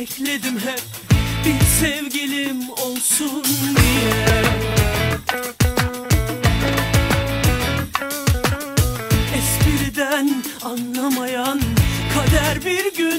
bekledim hep bir sevgilim olsun diye. Espriden anlamayan kader bir gün